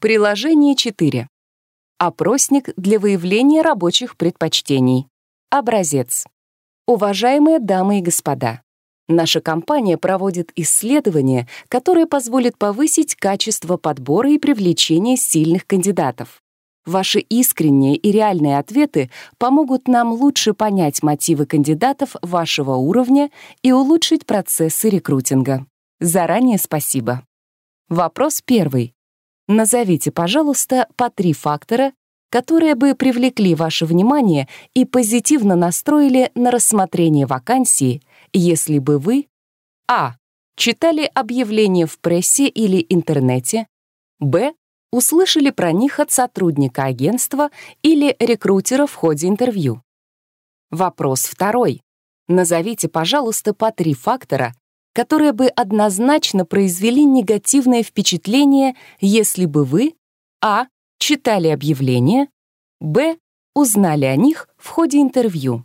Приложение 4. Опросник для выявления рабочих предпочтений. Образец. Уважаемые дамы и господа, наша компания проводит исследование, которое позволит повысить качество подбора и привлечения сильных кандидатов. Ваши искренние и реальные ответы помогут нам лучше понять мотивы кандидатов вашего уровня и улучшить процессы рекрутинга. Заранее спасибо. Вопрос первый. Назовите, пожалуйста, по три фактора, которые бы привлекли ваше внимание и позитивно настроили на рассмотрение вакансии, если бы вы а. читали объявления в прессе или интернете, б. услышали про них от сотрудника агентства или рекрутера в ходе интервью. Вопрос второй. Назовите, пожалуйста, по три фактора, которые бы однозначно произвели негативное впечатление, если бы вы а читали объявления, б. узнали о них в ходе интервью.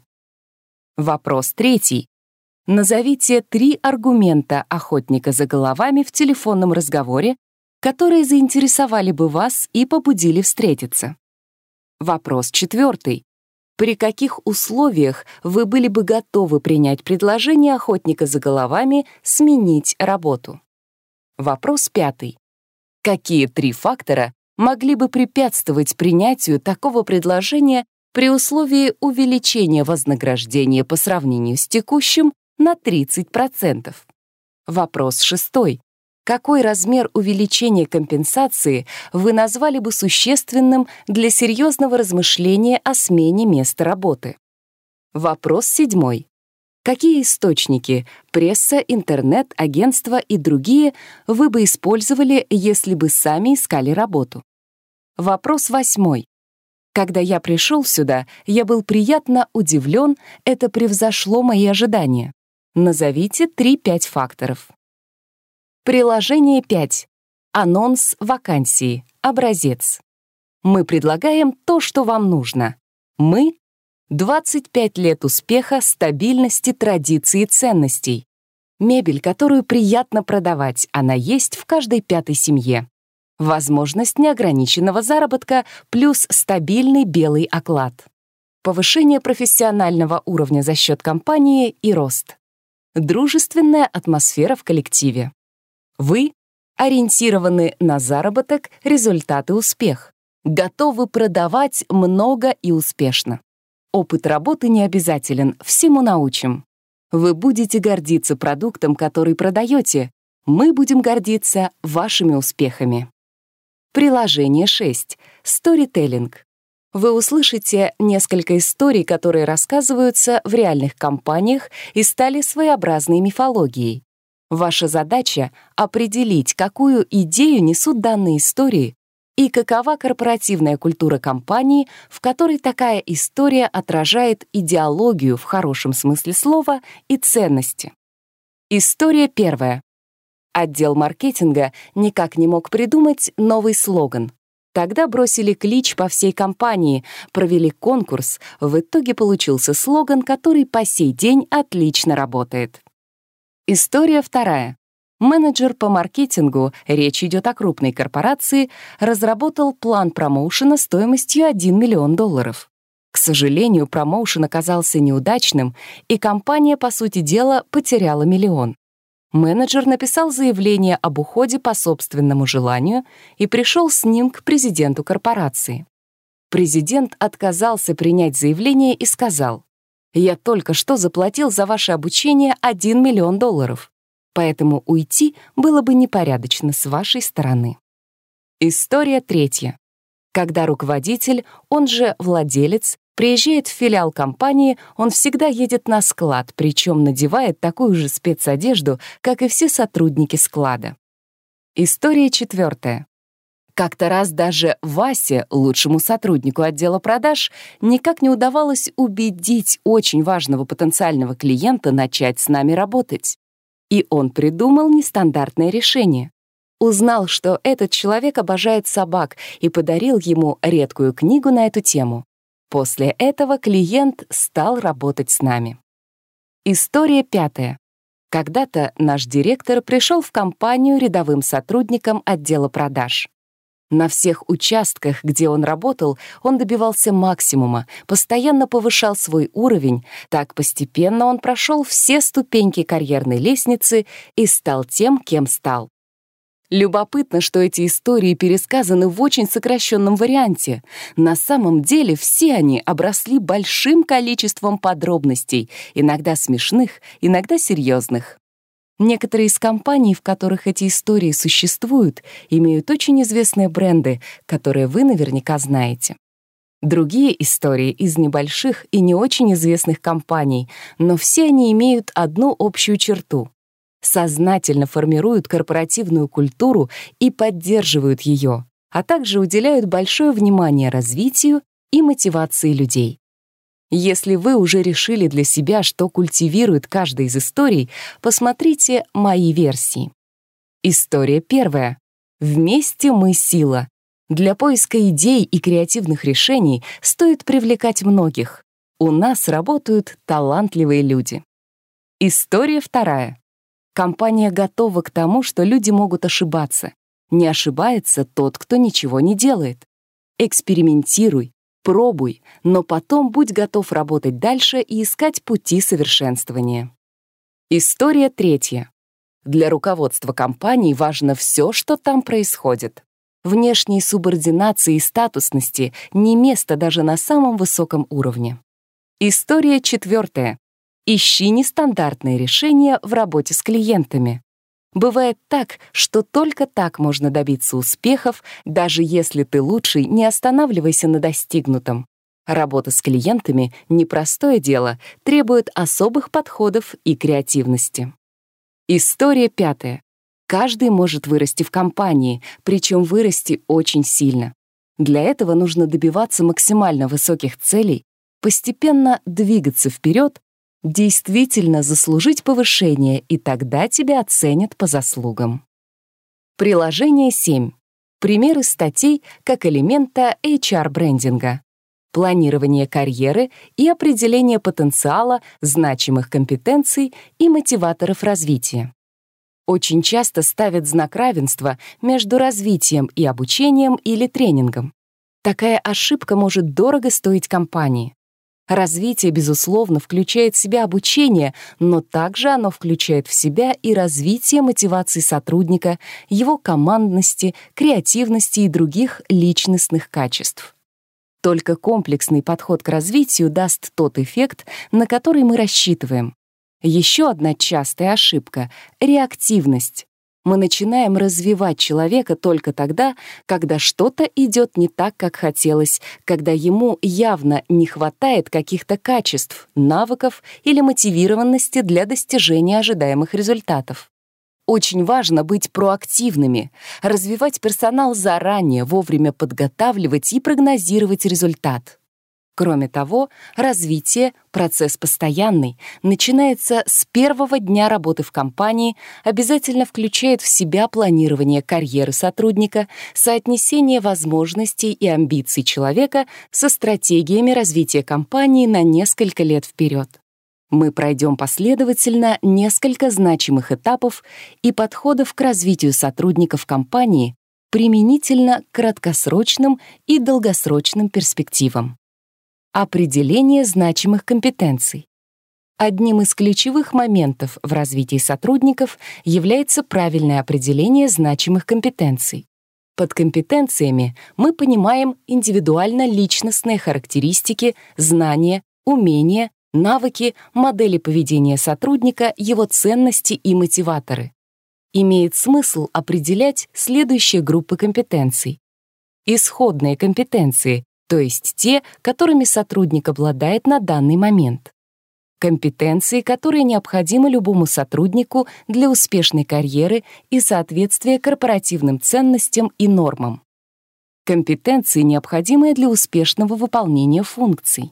Вопрос третий. Назовите три аргумента охотника за головами в телефонном разговоре, которые заинтересовали бы вас и побудили встретиться. Вопрос четвертый. При каких условиях вы были бы готовы принять предложение охотника за головами сменить работу? Вопрос пятый. Какие три фактора могли бы препятствовать принятию такого предложения при условии увеличения вознаграждения по сравнению с текущим на 30%. Вопрос шестой. Какой размер увеличения компенсации вы назвали бы существенным для серьезного размышления о смене места работы? Вопрос седьмой. Какие источники — пресса, интернет, агентства и другие — вы бы использовали, если бы сами искали работу? Вопрос восьмой. Когда я пришел сюда, я был приятно удивлен, это превзошло мои ожидания. Назовите 3-5 факторов. Приложение 5. Анонс вакансии. Образец. Мы предлагаем то, что вам нужно. Мы 25 лет успеха, стабильности, традиций и ценностей. Мебель, которую приятно продавать, она есть в каждой пятой семье. Возможность неограниченного заработка плюс стабильный белый оклад. Повышение профессионального уровня за счет компании и рост. Дружественная атмосфера в коллективе. Вы ориентированы на заработок, результаты, успех. Готовы продавать много и успешно. Опыт работы не обязателен, всему научим. Вы будете гордиться продуктом, который продаете. Мы будем гордиться вашими успехами. Приложение 6. Storytelling. Вы услышите несколько историй, которые рассказываются в реальных компаниях и стали своеобразной мифологией. Ваша задача — определить, какую идею несут данные истории и какова корпоративная культура компании, в которой такая история отражает идеологию в хорошем смысле слова и ценности. История первая. Отдел маркетинга никак не мог придумать новый слоган. Тогда бросили клич по всей компании, провели конкурс, в итоге получился слоган, который по сей день отлично работает. История вторая. Менеджер по маркетингу, речь идет о крупной корпорации, разработал план промоушена стоимостью 1 миллион долларов. К сожалению, промоушен оказался неудачным, и компания, по сути дела, потеряла миллион менеджер написал заявление об уходе по собственному желанию и пришел с ним к президенту корпорации. Президент отказался принять заявление и сказал, «Я только что заплатил за ваше обучение 1 миллион долларов, поэтому уйти было бы непорядочно с вашей стороны». История третья. Когда руководитель, он же владелец, Приезжает в филиал компании, он всегда едет на склад, причем надевает такую же спецодежду, как и все сотрудники склада. История четвертая. Как-то раз даже Васе, лучшему сотруднику отдела продаж, никак не удавалось убедить очень важного потенциального клиента начать с нами работать. И он придумал нестандартное решение. Узнал, что этот человек обожает собак, и подарил ему редкую книгу на эту тему. После этого клиент стал работать с нами. История пятая. Когда-то наш директор пришел в компанию рядовым сотрудником отдела продаж. На всех участках, где он работал, он добивался максимума, постоянно повышал свой уровень, так постепенно он прошел все ступеньки карьерной лестницы и стал тем, кем стал. Любопытно, что эти истории пересказаны в очень сокращенном варианте. На самом деле все они обросли большим количеством подробностей, иногда смешных, иногда серьезных. Некоторые из компаний, в которых эти истории существуют, имеют очень известные бренды, которые вы наверняка знаете. Другие истории из небольших и не очень известных компаний, но все они имеют одну общую черту. Сознательно формируют корпоративную культуру и поддерживают ее, а также уделяют большое внимание развитию и мотивации людей. Если вы уже решили для себя, что культивирует каждая из историй, посмотрите мои версии. История первая. Вместе мы сила. Для поиска идей и креативных решений стоит привлекать многих. У нас работают талантливые люди. История вторая. Компания готова к тому, что люди могут ошибаться. Не ошибается тот, кто ничего не делает. Экспериментируй, Пробуй, но потом будь готов работать дальше и искать пути совершенствования. История третья. Для руководства компании важно все, что там происходит. Внешней субординации и статусности не место даже на самом высоком уровне. История четвертая. Ищи нестандартные решения в работе с клиентами. Бывает так, что только так можно добиться успехов, даже если ты лучший, не останавливайся на достигнутом. Работа с клиентами — непростое дело, требует особых подходов и креативности. История пятая. Каждый может вырасти в компании, причем вырасти очень сильно. Для этого нужно добиваться максимально высоких целей, постепенно двигаться вперед действительно заслужить повышение, и тогда тебя оценят по заслугам. Приложение 7. Примеры статей как элемента HR-брендинга. Планирование карьеры и определение потенциала, значимых компетенций и мотиваторов развития. Очень часто ставят знак равенства между развитием и обучением или тренингом. Такая ошибка может дорого стоить компании. Развитие, безусловно, включает в себя обучение, но также оно включает в себя и развитие мотивации сотрудника, его командности, креативности и других личностных качеств. Только комплексный подход к развитию даст тот эффект, на который мы рассчитываем. Еще одна частая ошибка — реактивность мы начинаем развивать человека только тогда, когда что-то идет не так, как хотелось, когда ему явно не хватает каких-то качеств, навыков или мотивированности для достижения ожидаемых результатов. Очень важно быть проактивными, развивать персонал заранее, вовремя подготавливать и прогнозировать результат. Кроме того, развитие — процесс постоянный, начинается с первого дня работы в компании, обязательно включает в себя планирование карьеры сотрудника, соотнесение возможностей и амбиций человека со стратегиями развития компании на несколько лет вперед. Мы пройдем последовательно несколько значимых этапов и подходов к развитию сотрудников компании применительно к краткосрочным и долгосрочным перспективам. Определение значимых компетенций. Одним из ключевых моментов в развитии сотрудников является правильное определение значимых компетенций. Под компетенциями мы понимаем индивидуально-личностные характеристики, знания, умения, навыки, модели поведения сотрудника, его ценности и мотиваторы. Имеет смысл определять следующие группы компетенций. Исходные компетенции, то есть те, которыми сотрудник обладает на данный момент. Компетенции, которые необходимы любому сотруднику для успешной карьеры и соответствия корпоративным ценностям и нормам. Компетенции, необходимые для успешного выполнения функций.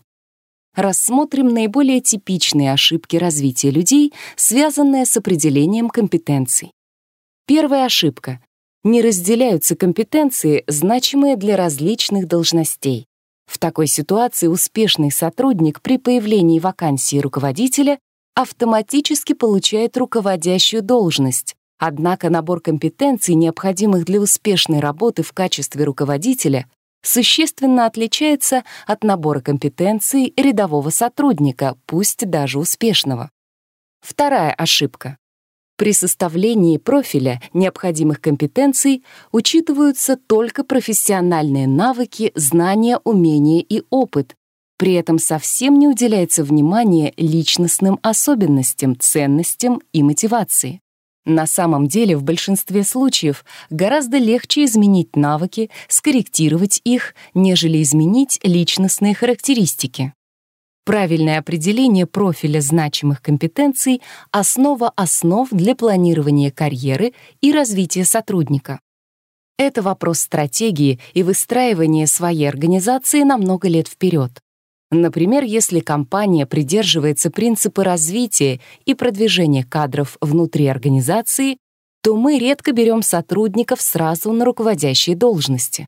Рассмотрим наиболее типичные ошибки развития людей, связанные с определением компетенций. Первая ошибка. Не разделяются компетенции, значимые для различных должностей. В такой ситуации успешный сотрудник при появлении вакансии руководителя автоматически получает руководящую должность, Однако набор компетенций, необходимых для успешной работы в качестве руководителя, существенно отличается от набора компетенций рядового сотрудника, пусть даже успешного. Вторая ошибка. При составлении профиля необходимых компетенций учитываются только профессиональные навыки, знания, умения и опыт. При этом совсем не уделяется внимание личностным особенностям, ценностям и мотивации. На самом деле, в большинстве случаев гораздо легче изменить навыки, скорректировать их, нежели изменить личностные характеристики. Правильное определение профиля значимых компетенций — основа основ для планирования карьеры и развития сотрудника. Это вопрос стратегии и выстраивания своей организации на много лет вперед. Например, если компания придерживается принципа развития и продвижения кадров внутри организации, то мы редко берем сотрудников сразу на руководящие должности.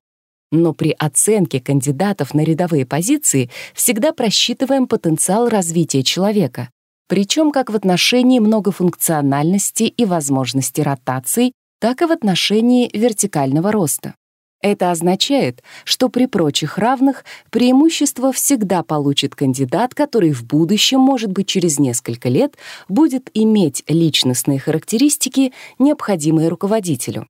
Но при оценке кандидатов на рядовые позиции всегда просчитываем потенциал развития человека, причем как в отношении многофункциональности и возможности ротации, так и в отношении вертикального роста. Это означает, что при прочих равных преимущество всегда получит кандидат, который в будущем, может быть, через несколько лет, будет иметь личностные характеристики, необходимые руководителю.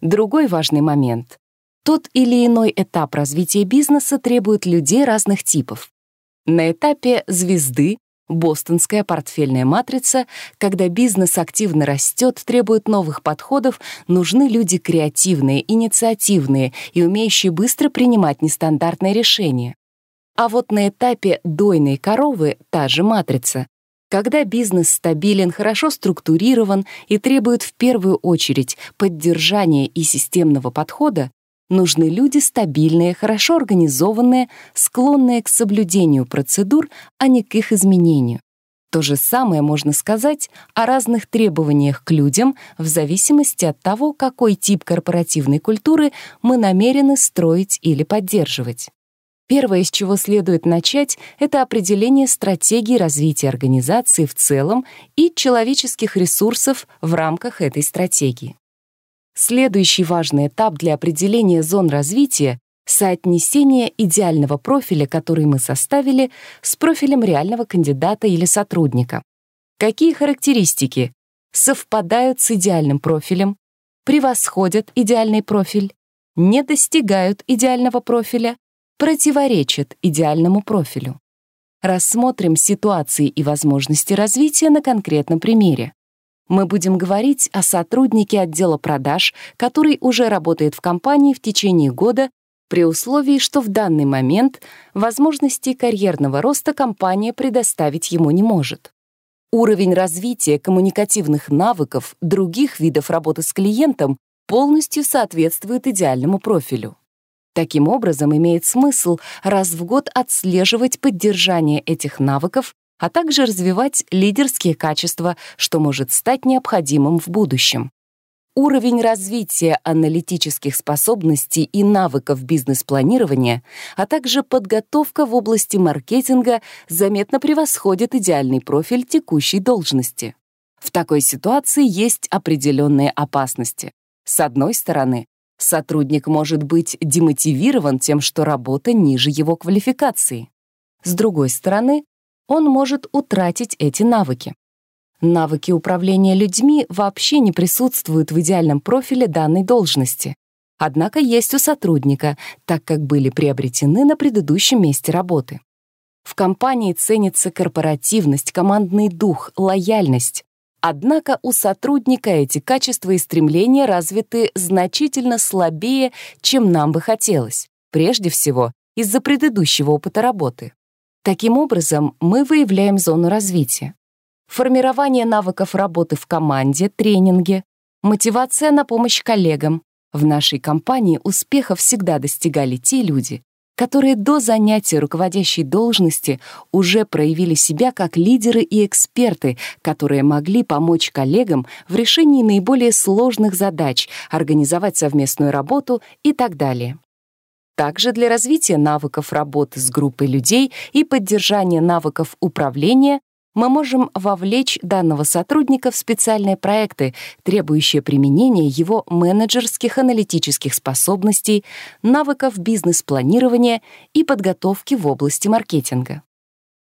Другой важный момент. Тот или иной этап развития бизнеса требует людей разных типов. На этапе звезды Бостонская портфельная матрица, когда бизнес активно растет, требует новых подходов, нужны люди креативные, инициативные и умеющие быстро принимать нестандартные решения. А вот на этапе дойной коровы та же матрица. Когда бизнес стабилен, хорошо структурирован и требует в первую очередь поддержания и системного подхода, нужны люди стабильные, хорошо организованные, склонные к соблюдению процедур, а не к их изменению. То же самое можно сказать о разных требованиях к людям в зависимости от того, какой тип корпоративной культуры мы намерены строить или поддерживать. Первое, с чего следует начать, это определение стратегии развития организации в целом и человеческих ресурсов в рамках этой стратегии. Следующий важный этап для определения зон развития — соотнесение идеального профиля, который мы составили, с профилем реального кандидата или сотрудника. Какие характеристики совпадают с идеальным профилем, превосходят идеальный профиль, не достигают идеального профиля, противоречат идеальному профилю. Рассмотрим ситуации и возможности развития на конкретном примере мы будем говорить о сотруднике отдела продаж, который уже работает в компании в течение года при условии, что в данный момент возможностей карьерного роста компания предоставить ему не может. Уровень развития коммуникативных навыков других видов работы с клиентом полностью соответствует идеальному профилю. Таким образом, имеет смысл раз в год отслеживать поддержание этих навыков а также развивать лидерские качества, что может стать необходимым в будущем. Уровень развития аналитических способностей и навыков бизнес-планирования, а также подготовка в области маркетинга заметно превосходит идеальный профиль текущей должности. В такой ситуации есть определенные опасности. С одной стороны, сотрудник может быть демотивирован тем, что работа ниже его квалификации. С другой стороны, он может утратить эти навыки. Навыки управления людьми вообще не присутствуют в идеальном профиле данной должности. Однако есть у сотрудника, так как были приобретены на предыдущем месте работы. В компании ценится корпоративность, командный дух, лояльность. Однако у сотрудника эти качества и стремления развиты значительно слабее, чем нам бы хотелось, прежде всего из-за предыдущего опыта работы. Таким образом, мы выявляем зону развития. Формирование навыков работы в команде, тренинге, мотивация на помощь коллегам. В нашей компании успеха всегда достигали те люди, которые до занятия руководящей должности уже проявили себя как лидеры и эксперты, которые могли помочь коллегам в решении наиболее сложных задач, организовать совместную работу и так далее. Также для развития навыков работы с группой людей и поддержания навыков управления мы можем вовлечь данного сотрудника в специальные проекты, требующие применения его менеджерских аналитических способностей, навыков бизнес-планирования и подготовки в области маркетинга.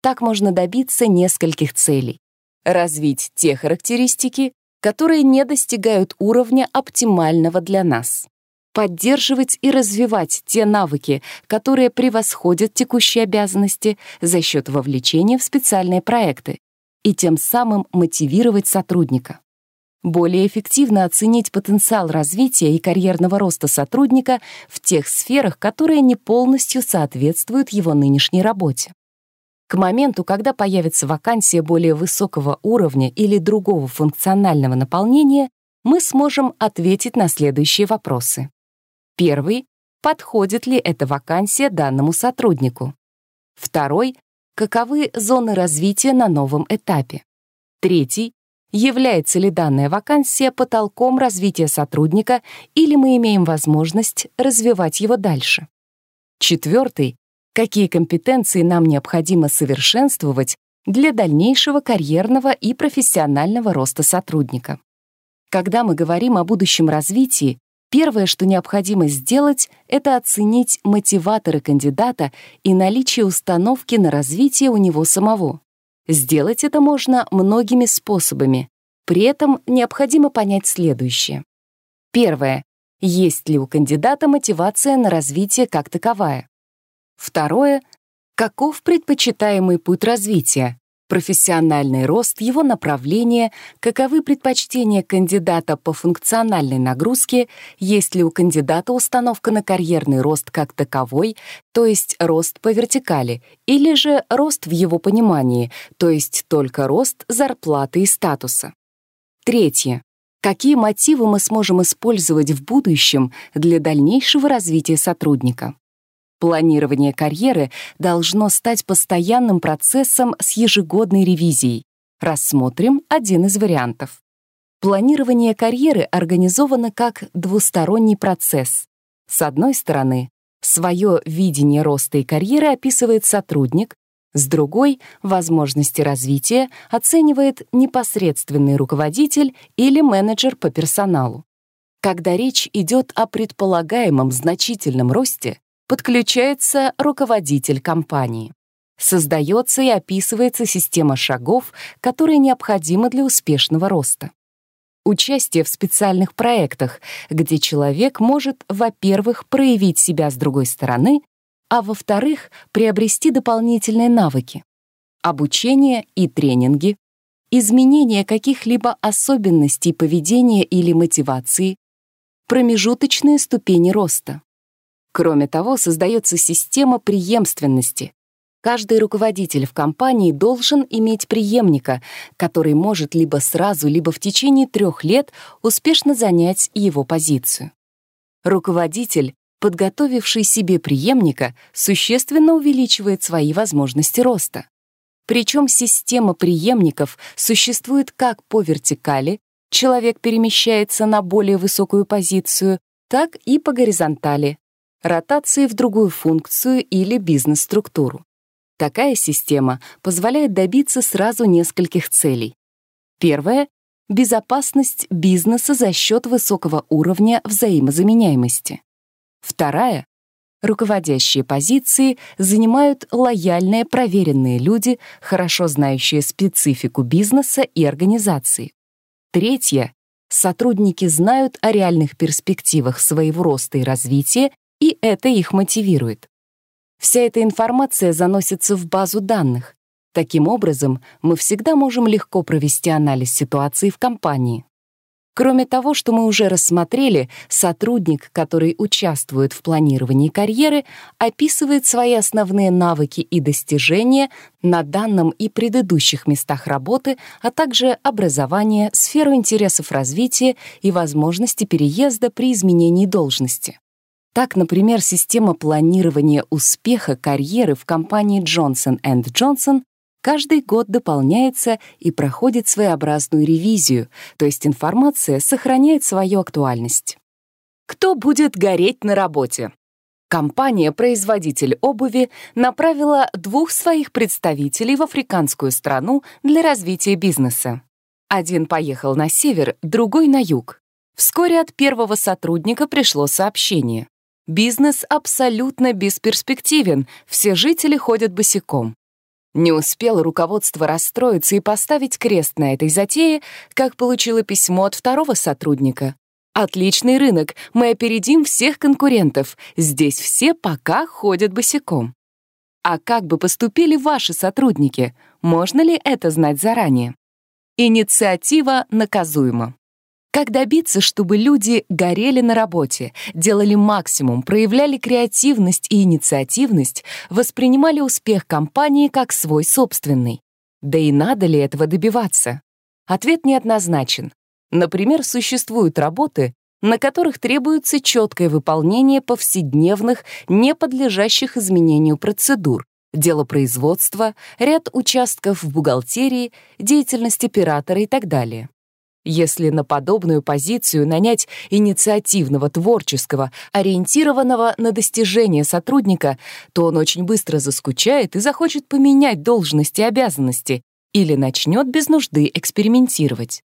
Так можно добиться нескольких целей. Развить те характеристики, которые не достигают уровня оптимального для нас. Поддерживать и развивать те навыки, которые превосходят текущие обязанности за счет вовлечения в специальные проекты и тем самым мотивировать сотрудника. Более эффективно оценить потенциал развития и карьерного роста сотрудника в тех сферах, которые не полностью соответствуют его нынешней работе. К моменту, когда появится вакансия более высокого уровня или другого функционального наполнения, мы сможем ответить на следующие вопросы. Первый — подходит ли эта вакансия данному сотруднику? Второй — каковы зоны развития на новом этапе? Третий — является ли данная вакансия потолком развития сотрудника или мы имеем возможность развивать его дальше? Четвертый какие компетенции нам необходимо совершенствовать для дальнейшего карьерного и профессионального роста сотрудника. Когда мы говорим о будущем развитии, первое, что необходимо сделать, это оценить мотиваторы кандидата и наличие установки на развитие у него самого. Сделать это можно многими способами. При этом необходимо понять следующее. Первое. Есть ли у кандидата мотивация на развитие как таковая? Второе — каков предпочитаемый путь развития, профессиональный рост, его направление, каковы предпочтения кандидата по функциональной нагрузке, есть ли у кандидата установка на карьерный рост как таковой, то есть рост по вертикали, или же рост в его понимании, то есть только рост зарплаты и статуса. Третье. Какие мотивы мы сможем использовать в будущем для дальнейшего развития сотрудника? Планирование карьеры должно стать постоянным процессом с ежегодной ревизией. Рассмотрим один из вариантов. Планирование карьеры организовано как двусторонний процесс. С одной стороны, свое видение роста и карьеры описывает сотрудник, с другой — возможности развития оценивает непосредственный руководитель или менеджер по персоналу. Когда речь идет о предполагаемом значительном росте, подключается руководитель компании. Создается и описывается система шагов, которые необходимы для успешного роста. Участие в специальных проектах, где человек может, во-первых, проявить себя с другой стороны, а во-вторых, приобрести дополнительные навыки. Обучение и тренинги, изменение каких-либо особенностей поведения или мотивации, промежуточные ступени роста. Кроме того, создается система преемственности. Каждый руководитель в компании должен иметь преемника, который может либо сразу, либо в течение трех лет успешно занять его позицию. Руководитель, подготовивший себе преемника, существенно увеличивает свои возможности роста. Причем система преемников существует как по вертикали, человек перемещается на более высокую позицию, так и по горизонтали, ротации в другую функцию или бизнес-структуру. Такая система позволяет добиться сразу нескольких целей. Первое — безопасность бизнеса за счет высокого уровня взаимозаменяемости. Вторая — руководящие позиции занимают лояльные проверенные люди, хорошо знающие специфику бизнеса и организации. Третье — сотрудники знают о реальных перспективах своего роста и развития и это их мотивирует. Вся эта информация заносится в базу данных. Таким образом, мы всегда можем легко провести анализ ситуации в компании. Кроме того, что мы уже рассмотрели, сотрудник, который участвует в планировании карьеры, описывает свои основные навыки и достижения на данном и предыдущих местах работы, а также образование, сферу интересов развития и возможности переезда при изменении должности. Так, например, система планирования успеха карьеры в компании Johnson Johnson каждый год дополняется и проходит своеобразную ревизию, то есть информация сохраняет свою актуальность. Кто будет гореть на работе? Компания-производитель обуви направила двух своих представителей в африканскую страну для развития бизнеса. Один поехал на север, другой на юг. Вскоре от первого сотрудника пришло сообщение. Бизнес абсолютно бесперспективен, все жители ходят босиком. Не успело руководство расстроиться и поставить крест на этой затее, как получило письмо от второго сотрудника. «Отличный рынок, мы опередим всех конкурентов, здесь все пока ходят босиком». А как бы поступили ваши сотрудники? Можно ли это знать заранее? Инициатива наказуема. Как добиться, чтобы люди горели на работе, делали максимум, проявляли креативность и инициативность, воспринимали успех компании как свой собственный? Да и надо ли этого добиваться? Ответ неоднозначен. Например, существуют работы, на которых требуется четкое выполнение повседневных, не подлежащих изменению процедур, дело производства, ряд участков в бухгалтерии, деятельность оператора и так далее. Если на подобную позицию нанять инициативного, творческого, ориентированного на достижение сотрудника, то он очень быстро заскучает и захочет поменять должности и обязанности или начнет без нужды экспериментировать.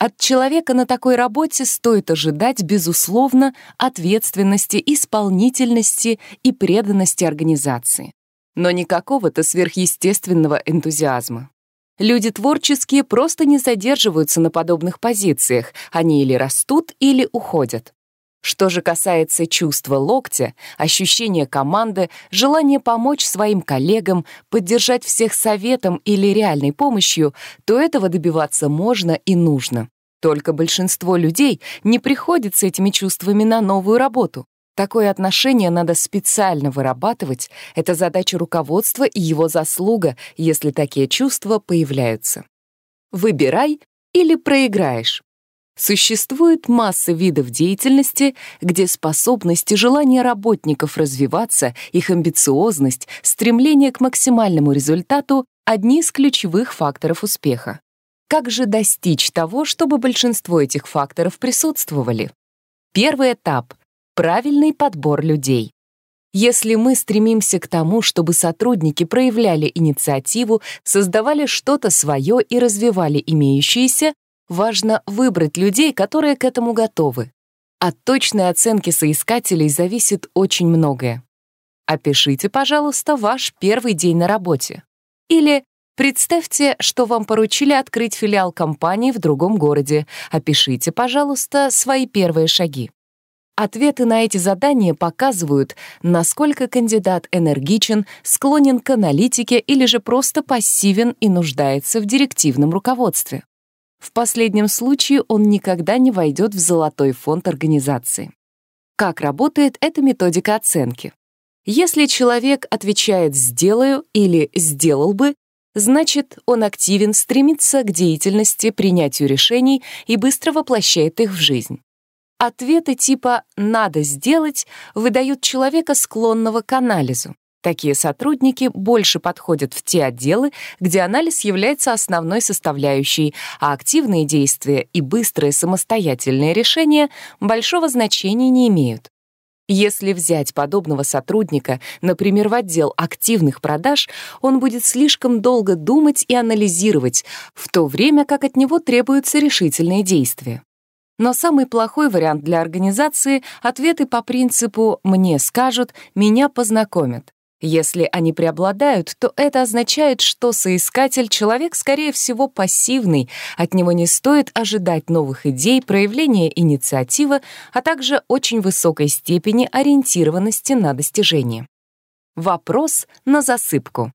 От человека на такой работе стоит ожидать, безусловно, ответственности, исполнительности и преданности организации. Но не какого-то сверхъестественного энтузиазма. Люди творческие просто не задерживаются на подобных позициях, они или растут, или уходят. Что же касается чувства локтя, ощущения команды, желания помочь своим коллегам, поддержать всех советом или реальной помощью, то этого добиваться можно и нужно. Только большинство людей не приходит с этими чувствами на новую работу. Такое отношение надо специально вырабатывать. Это задача руководства и его заслуга, если такие чувства появляются. Выбирай или проиграешь. Существует масса видов деятельности, где способность и желание работников развиваться, их амбициозность, стремление к максимальному результату — одни из ключевых факторов успеха. Как же достичь того, чтобы большинство этих факторов присутствовали? Первый этап правильный подбор людей. Если мы стремимся к тому, чтобы сотрудники проявляли инициативу, создавали что-то свое и развивали имеющиеся, важно выбрать людей, которые к этому готовы. От точной оценки соискателей зависит очень многое. Опишите, пожалуйста, ваш первый день на работе. Или представьте, что вам поручили открыть филиал компании в другом городе. Опишите, пожалуйста, свои первые шаги. Ответы на эти задания показывают, насколько кандидат энергичен, склонен к аналитике или же просто пассивен и нуждается в директивном руководстве. В последнем случае он никогда не войдет в золотой фонд организации. Как работает эта методика оценки? Если человек отвечает «сделаю» или «сделал бы», значит, он активен, стремится к деятельности, принятию решений и быстро воплощает их в жизнь. Ответы типа «надо сделать» выдают человека, склонного к анализу. Такие сотрудники больше подходят в те отделы, где анализ является основной составляющей, а активные действия и быстрые самостоятельные решения большого значения не имеют. Если взять подобного сотрудника, например, в отдел активных продаж, он будет слишком долго думать и анализировать, в то время как от него требуются решительные действия. Но самый плохой вариант для организации — ответы по принципу «мне скажут, меня познакомят». Если они преобладают, то это означает, что соискатель — человек, скорее всего, пассивный, от него не стоит ожидать новых идей, проявления инициативы, а также очень высокой степени ориентированности на достижение. Вопрос на засыпку.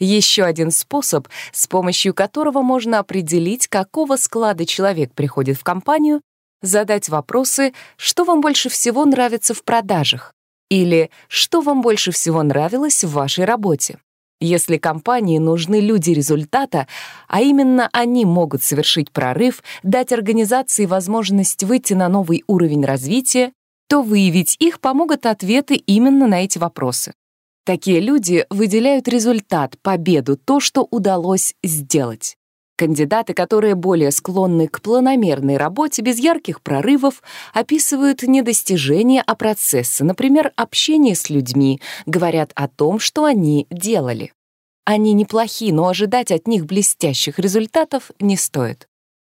Еще один способ, с помощью которого можно определить, какого склада человек приходит в компанию, задать вопросы, что вам больше всего нравится в продажах или что вам больше всего нравилось в вашей работе. Если компании нужны люди результата, а именно они могут совершить прорыв, дать организации возможность выйти на новый уровень развития, то выявить их помогут ответы именно на эти вопросы. Такие люди выделяют результат, победу, то, что удалось сделать. Кандидаты, которые более склонны к планомерной работе без ярких прорывов, описывают не достижения, а процессы, например, общение с людьми, говорят о том, что они делали. Они неплохи, но ожидать от них блестящих результатов не стоит.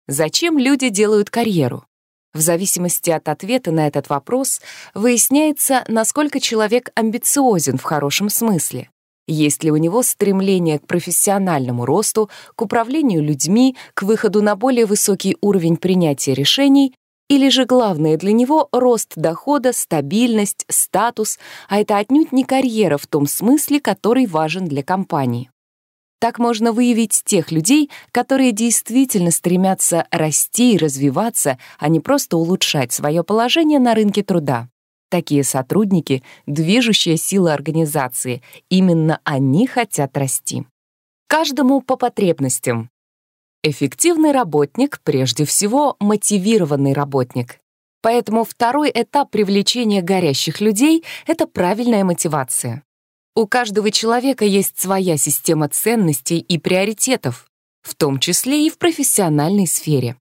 Зачем люди делают карьеру? В зависимости от ответа на этот вопрос выясняется, насколько человек амбициозен в хорошем смысле. Есть ли у него стремление к профессиональному росту, к управлению людьми, к выходу на более высокий уровень принятия решений, или же главное для него — рост дохода, стабильность, статус, а это отнюдь не карьера в том смысле, который важен для компании. Так можно выявить тех людей, которые действительно стремятся расти и развиваться, а не просто улучшать свое положение на рынке труда. Такие сотрудники — движущая сила организации. Именно они хотят расти. Каждому по потребностям. Эффективный работник, прежде всего, мотивированный работник. Поэтому второй этап привлечения горящих людей — это правильная мотивация. У каждого человека есть своя система ценностей и приоритетов, в том числе и в профессиональной сфере.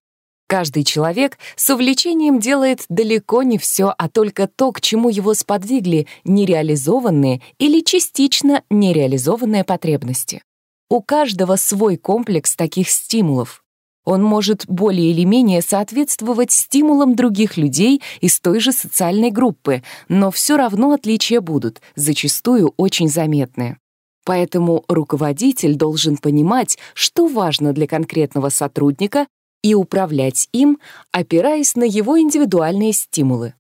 Каждый человек с увлечением делает далеко не все, а только то, к чему его сподвигли нереализованные или частично нереализованные потребности. У каждого свой комплекс таких стимулов. Он может более или менее соответствовать стимулам других людей из той же социальной группы, но все равно отличия будут, зачастую очень заметные. Поэтому руководитель должен понимать, что важно для конкретного сотрудника и управлять им, опираясь на его индивидуальные стимулы.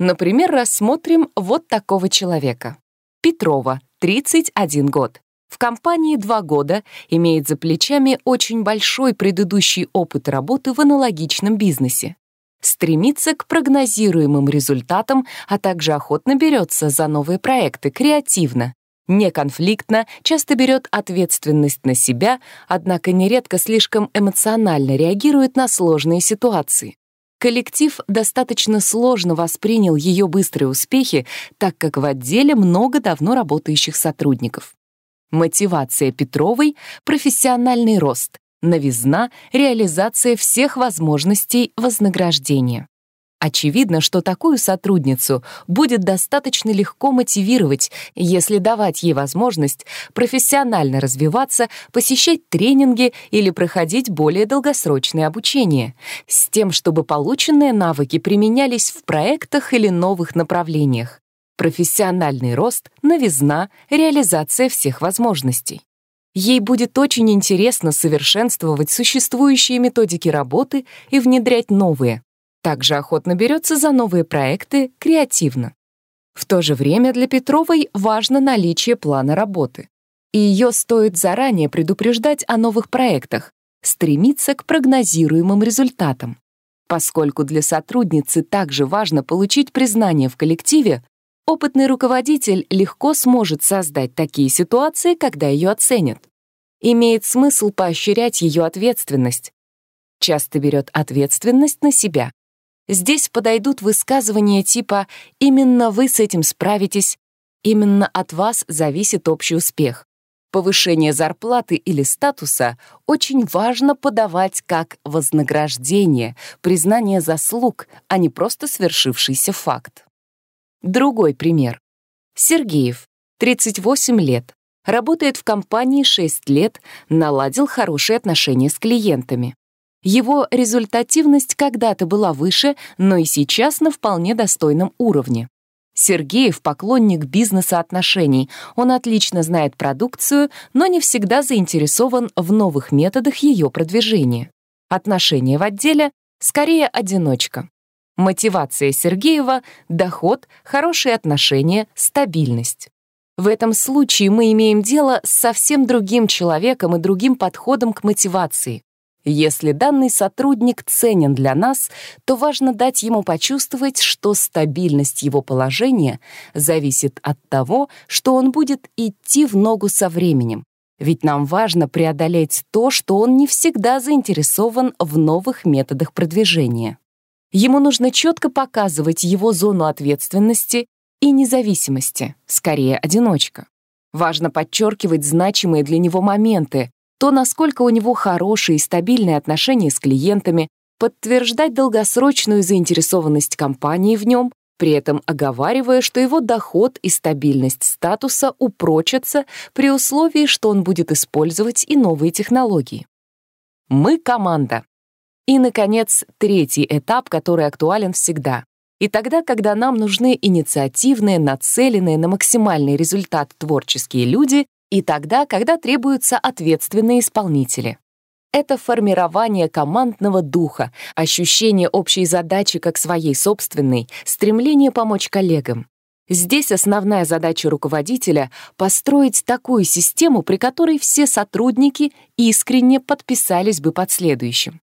Например, рассмотрим вот такого человека. Петрова, 31 год. В компании два года, имеет за плечами очень большой предыдущий опыт работы в аналогичном бизнесе. Стремится к прогнозируемым результатам, а также охотно берется за новые проекты, креативно неконфликтно, часто берет ответственность на себя, однако нередко слишком эмоционально реагирует на сложные ситуации. Коллектив достаточно сложно воспринял ее быстрые успехи, так как в отделе много давно работающих сотрудников. Мотивация Петровой — профессиональный рост, новизна, реализация всех возможностей вознаграждения. Очевидно, что такую сотрудницу будет достаточно легко мотивировать, если давать ей возможность профессионально развиваться, посещать тренинги или проходить более долгосрочное обучение, с тем, чтобы полученные навыки применялись в проектах или новых направлениях. Профессиональный рост, новизна, реализация всех возможностей. Ей будет очень интересно совершенствовать существующие методики работы и внедрять новые, также охотно берется за новые проекты креативно. В то же время для Петровой важно наличие плана работы. И ее стоит заранее предупреждать о новых проектах, стремиться к прогнозируемым результатам. Поскольку для сотрудницы также важно получить признание в коллективе, опытный руководитель легко сможет создать такие ситуации, когда ее оценят. Имеет смысл поощрять ее ответственность. Часто берет ответственность на себя, Здесь подойдут высказывания типа «именно вы с этим справитесь», «именно от вас зависит общий успех». Повышение зарплаты или статуса очень важно подавать как вознаграждение, признание заслуг, а не просто свершившийся факт. Другой пример. Сергеев, 38 лет, работает в компании 6 лет, наладил хорошие отношения с клиентами. Его результативность когда-то была выше, но и сейчас на вполне достойном уровне. Сергеев — поклонник бизнеса отношений. Он отлично знает продукцию, но не всегда заинтересован в новых методах ее продвижения. Отношения в отделе — скорее одиночка. Мотивация Сергеева — доход, хорошие отношения, стабильность. В этом случае мы имеем дело с совсем другим человеком и другим подходом к мотивации. Если данный сотрудник ценен для нас, то важно дать ему почувствовать, что стабильность его положения зависит от того, что он будет идти в ногу со временем. Ведь нам важно преодолеть то, что он не всегда заинтересован в новых методах продвижения. Ему нужно четко показывать его зону ответственности и независимости, скорее одиночка. Важно подчеркивать значимые для него моменты, то, насколько у него хорошие и стабильные отношения с клиентами, подтверждать долгосрочную заинтересованность компании в нем, при этом оговаривая, что его доход и стабильность статуса упрочатся при условии, что он будет использовать и новые технологии. Мы — команда. И, наконец, третий этап, который актуален всегда. И тогда, когда нам нужны инициативные, нацеленные на максимальный результат творческие люди, и тогда, когда требуются ответственные исполнители. Это формирование командного духа, ощущение общей задачи как своей собственной, стремление помочь коллегам. Здесь основная задача руководителя — построить такую систему, при которой все сотрудники искренне подписались бы под следующим.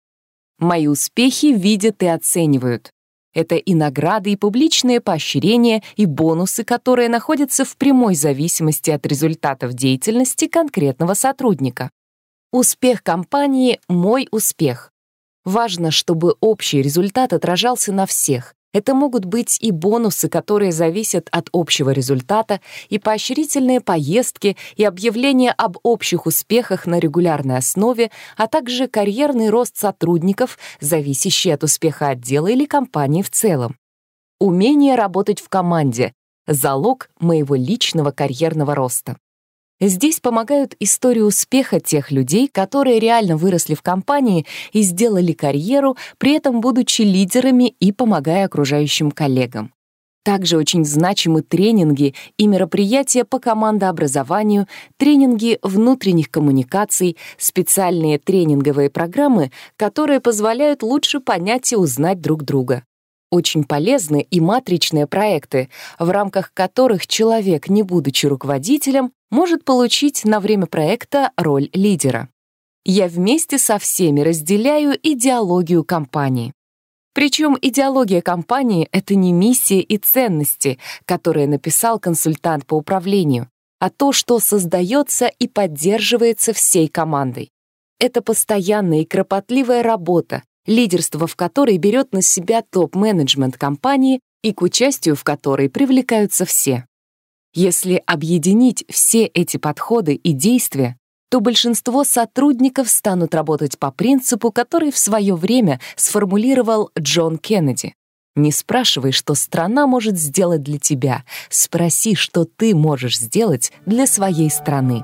Мои успехи видят и оценивают. Это и награды, и публичные поощрения, и бонусы, которые находятся в прямой зависимости от результатов деятельности конкретного сотрудника. Успех компании — мой успех. Важно, чтобы общий результат отражался на всех, это могут быть и бонусы, которые зависят от общего результата, и поощрительные поездки, и объявления об общих успехах на регулярной основе, а также карьерный рост сотрудников, зависящий от успеха отдела или компании в целом. Умение работать в команде — залог моего личного карьерного роста. Здесь помогают истории успеха тех людей, которые реально выросли в компании и сделали карьеру, при этом будучи лидерами и помогая окружающим коллегам. Также очень значимы тренинги и мероприятия по командообразованию, тренинги внутренних коммуникаций, специальные тренинговые программы, которые позволяют лучше понять и узнать друг друга. Очень полезны и матричные проекты, в рамках которых человек, не будучи руководителем, может получить на время проекта роль лидера. Я вместе со всеми разделяю идеологию компании. Причем идеология компании — это не миссия и ценности, которые написал консультант по управлению, а то, что создается и поддерживается всей командой. Это постоянная и кропотливая работа, лидерство в которой берет на себя топ-менеджмент компании и к участию в которой привлекаются все. Если объединить все эти подходы и действия, то большинство сотрудников станут работать по принципу, который в свое время сформулировал Джон Кеннеди. Не спрашивай, что страна может сделать для тебя, спроси, что ты можешь сделать для своей страны.